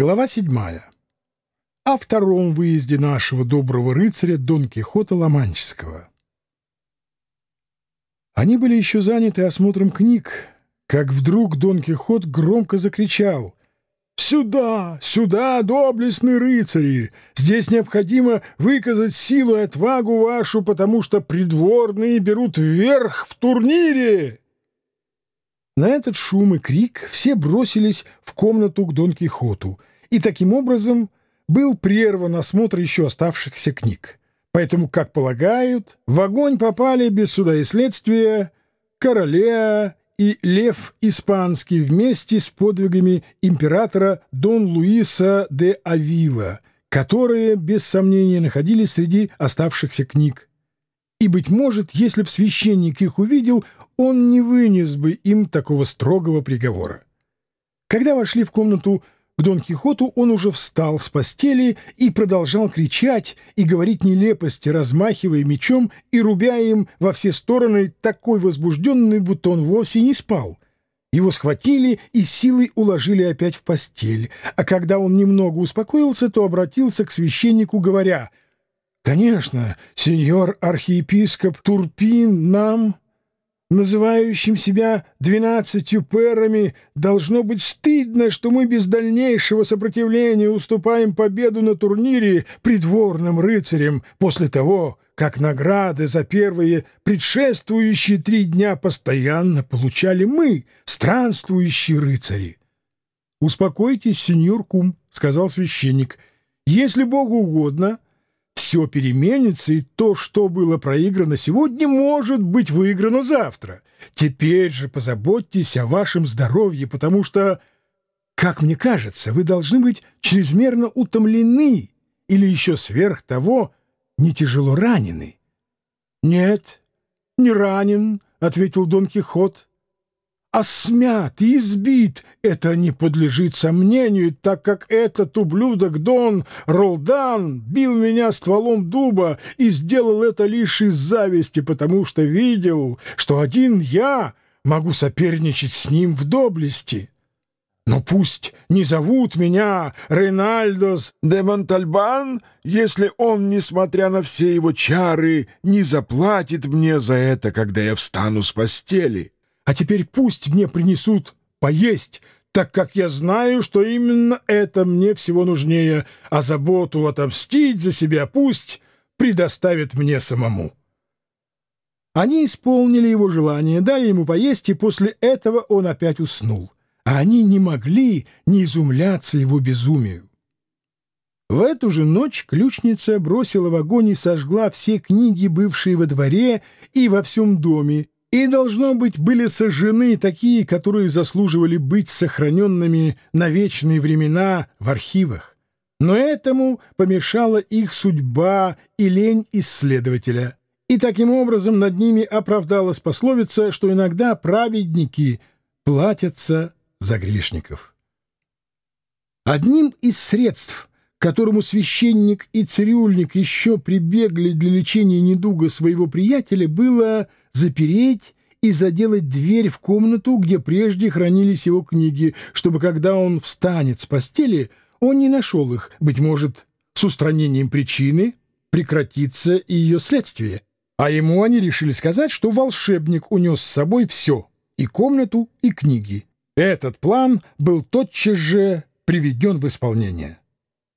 Глава седьмая. О втором выезде нашего доброго рыцаря Дон Кихота Ломанческого. Они были еще заняты осмотром книг, как вдруг Дон Кихот громко закричал «Сюда! Сюда, доблестные рыцари! Здесь необходимо выказать силу и отвагу вашу, потому что придворные берут верх в турнире!» На этот шум и крик все бросились в комнату к Дон Кихоту, и таким образом был прерван осмотр еще оставшихся книг. Поэтому, как полагают, в огонь попали без суда и следствия Королеа и Лев Испанский вместе с подвигами императора Дон Луиса де Авила, которые, без сомнения, находились среди оставшихся книг. И, быть может, если б священник их увидел, он не вынес бы им такого строгого приговора. Когда вошли в комнату к Дон Кихоту, он уже встал с постели и продолжал кричать и говорить нелепости, размахивая мечом и рубя им во все стороны, такой возбужденный, будто он вовсе не спал. Его схватили и силой уложили опять в постель, а когда он немного успокоился, то обратился к священнику, говоря, «Конечно, сеньор архиепископ Турпин нам...» называющим себя двенадцатью перами, должно быть стыдно, что мы без дальнейшего сопротивления уступаем победу на турнире придворным рыцарям после того, как награды за первые предшествующие три дня постоянно получали мы, странствующие рыцари. — Успокойтесь, сеньор Кум, — сказал священник, — если Богу угодно — все переменится, и то, что было проиграно сегодня, может быть выиграно завтра. Теперь же позаботьтесь о вашем здоровье, потому что, как мне кажется, вы должны быть чрезмерно утомлены или еще сверх того не тяжело ранены. — Нет, не ранен, — ответил Дон Кихот а смят и избит, это не подлежит сомнению, так как этот ублюдок Дон Ролдан бил меня стволом дуба и сделал это лишь из зависти, потому что видел, что один я могу соперничать с ним в доблести. Но пусть не зовут меня Рейнальдос де Монтальбан, если он, несмотря на все его чары, не заплатит мне за это, когда я встану с постели». А теперь пусть мне принесут поесть, так как я знаю, что именно это мне всего нужнее, а заботу отомстить за себя пусть предоставит мне самому. Они исполнили его желание, дали ему поесть, и после этого он опять уснул. А они не могли не изумляться его безумию. В эту же ночь ключница бросила в огонь и сожгла все книги, бывшие во дворе и во всем доме, и, должно быть, были сожжены такие, которые заслуживали быть сохраненными на вечные времена в архивах. Но этому помешала их судьба и лень исследователя. И таким образом над ними оправдалась пословица, что иногда праведники платятся за грешников. Одним из средств, которому священник и цирюльник еще прибегли для лечения недуга своего приятеля, было запереть и заделать дверь в комнату, где прежде хранились его книги, чтобы, когда он встанет с постели, он не нашел их, быть может, с устранением причины прекратится и ее следствие. А ему они решили сказать, что волшебник унес с собой все — и комнату, и книги. Этот план был тотчас же приведен в исполнение.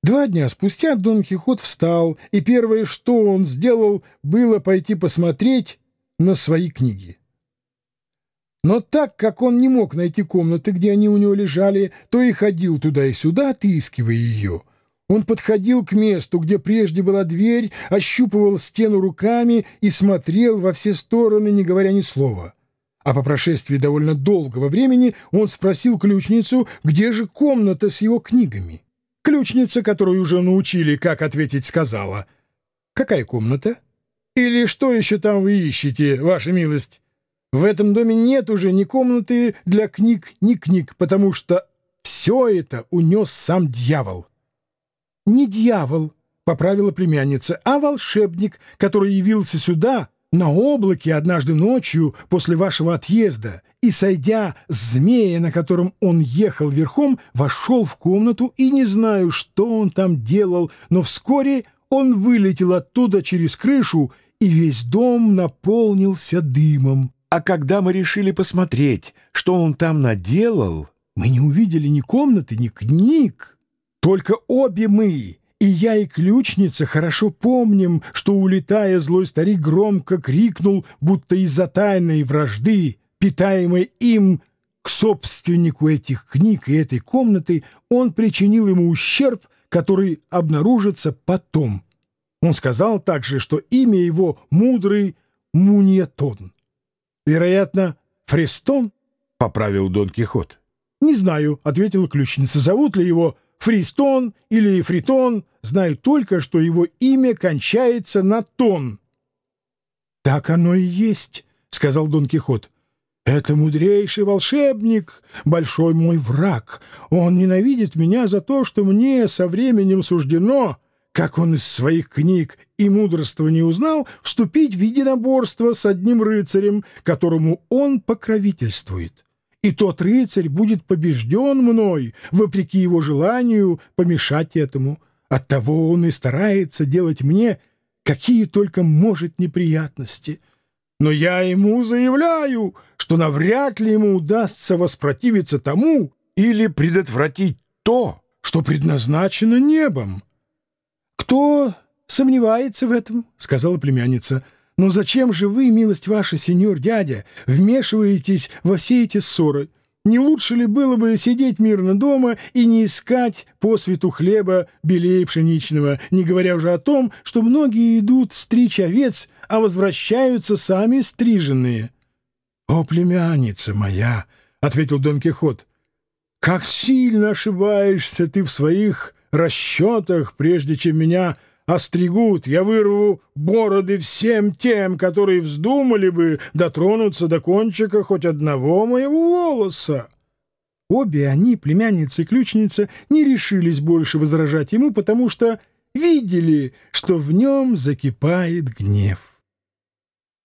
Два дня спустя Дон Кихот встал, и первое, что он сделал, было пойти посмотреть, на свои книги. Но так как он не мог найти комнаты, где они у него лежали, то и ходил туда и сюда, отыскивая ее. Он подходил к месту, где прежде была дверь, ощупывал стену руками и смотрел во все стороны, не говоря ни слова. А по прошествии довольно долгого времени он спросил ключницу, где же комната с его книгами. Ключница, которую уже научили, как ответить, сказала, «Какая комната?» Или что еще там вы ищете, ваша милость? В этом доме нет уже ни комнаты для книг, ни книг, потому что все это унес сам дьявол. — Не дьявол, — поправила племянница, — а волшебник, который явился сюда на облаке однажды ночью после вашего отъезда и, сойдя с змея, на котором он ехал верхом, вошел в комнату и не знаю, что он там делал, но вскоре он вылетел оттуда через крышу, и весь дом наполнился дымом. А когда мы решили посмотреть, что он там наделал, мы не увидели ни комнаты, ни книг. Только обе мы, и я, и ключница, хорошо помним, что, улетая, злой старик громко крикнул, будто из-за тайной вражды, питаемой им к собственнику этих книг и этой комнаты, он причинил ему ущерб, который обнаружится потом. Он сказал также, что имя его мудрый Муньетон. Вероятно, Фрестон, — поправил Дон Кихот. — Не знаю, — ответила ключница. — Зовут ли его Фристон или Фритон? Знаю только, что его имя кончается на тон. — Так оно и есть, — сказал Дон Кихот. — Это мудрейший волшебник, большой мой враг. Он ненавидит меня за то, что мне со временем суждено как он из своих книг и мудрства не узнал, вступить в единоборство с одним рыцарем, которому он покровительствует. И тот рыцарь будет побежден мной, вопреки его желанию помешать этому. Оттого он и старается делать мне какие только может неприятности. Но я ему заявляю, что навряд ли ему удастся воспротивиться тому или предотвратить то, что предназначено небом. «Кто сомневается в этом?» — сказала племянница. «Но зачем же вы, милость ваша, сеньор дядя, вмешиваетесь во все эти ссоры? Не лучше ли было бы сидеть мирно дома и не искать по свету хлеба белее пшеничного, не говоря уже о том, что многие идут стричь овец, а возвращаются сами стриженные?» «О, племянница моя!» — ответил Дон Кихот. «Как сильно ошибаешься ты в своих расчетах, прежде чем меня остригут, я вырву бороды всем тем, которые вздумали бы дотронуться до кончика хоть одного моего волоса. Обе они, племянница и ключница, не решились больше возражать ему, потому что видели, что в нем закипает гнев.